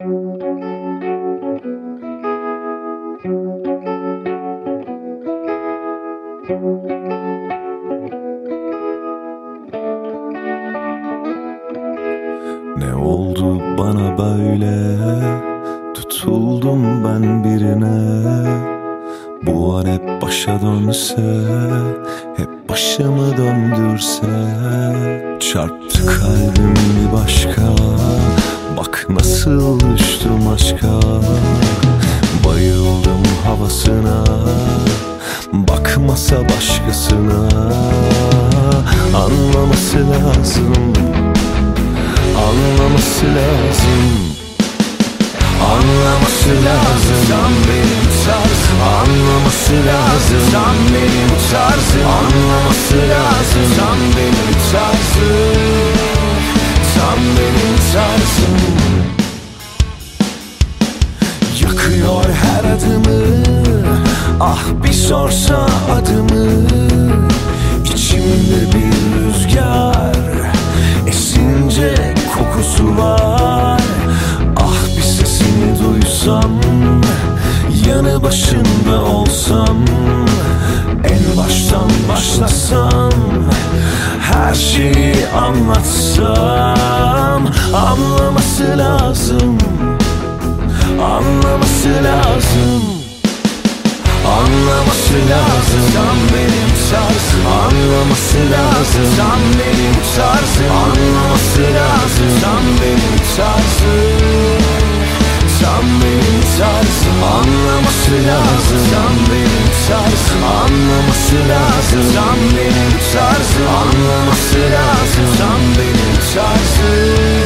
Ne oldu bana böyle? Tutuldum ben birine. Bu an hep başa dönse Hep başımı döndürse Çarptı kalbim bir başka Bak nasıl düştüm aşka. Bayıldım havasına. Bakmasa başkasına. Anlaması lazım. Anlaması lazım. Anlaması lazım. Sen benim tarzım Anlaması lazım. Sen benim tarzım Anlaması lazım. Sen benim tarzım adımı. Ah bir sorsa adımı. İçimde bir rüzgar Esince kokusu var. Ah bir sesini duysam Yanı başında olsam En baştan başlasam Her şeyi anlatsam Anlaması lazım Anlaması lazım. Anlaması lazım. Sen benim tarzım Anlaması lazım. Sen benim tarzım Anlaması lazım. Sen benim tarzım Sen benim tarzım Anlaması lazım. Sen benim tarzım Anlaması lazım. Sen benim tarzım Anlaması lazım. Sen benim tarzım